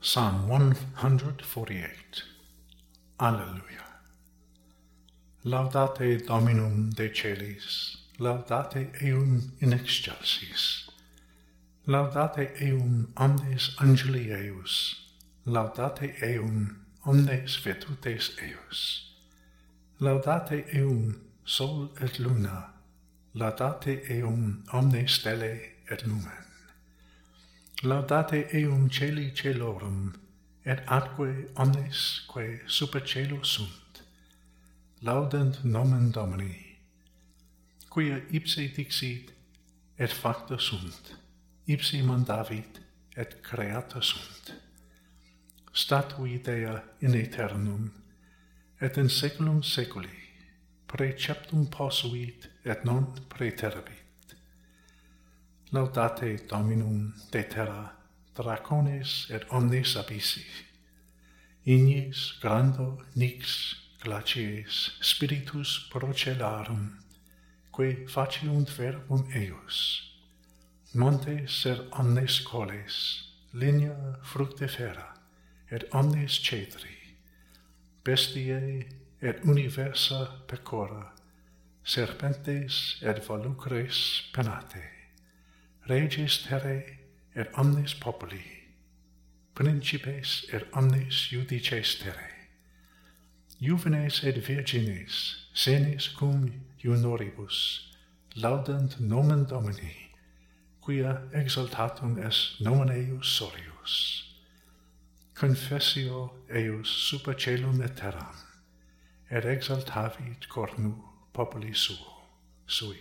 Psalm 148 Alleluia. Laudate Dominum de Celis. Laudate eum in excelsis. Laudate eum omnes angeli Eus, Laudate eum omnes vetutes Eus, Laudate eum sol et luna. Laudate eum omnes stelle et lumen. Laudate eum celi celorum, et atque omnes quae super celo sunt, laudant nomen Domini, quia ipse dixit, et facta sunt, ipse mandavit, et creata sunt. Statui Dea in aeternum, et in seculum seculi, preceptum posuit, et non preterabit. Laudate Dominum Detera, dracones et omnes abyssi. Ignis grando nix glacies spiritus procelarum, que faciunt verbum eius. Montes et omnes coles, linea fructifera, et omnes cedri, bestiae et universa pecora, serpentes et volucres penate. Reges terrae et omnes populi, principes et omnes judices terrae, juvenes et virgines, senes cum junoribus, laudant nomen Domini, quia exaltatum est nomen eius sorius. Confessio eius super celum et terram, et exaltavit cornu populi suo, sui.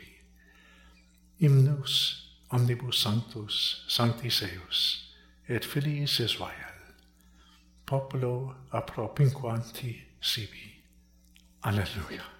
Imnus omnibus sanctus sanctis eius, et filiis Israel, populo appropinquanti sibi. Alleluia.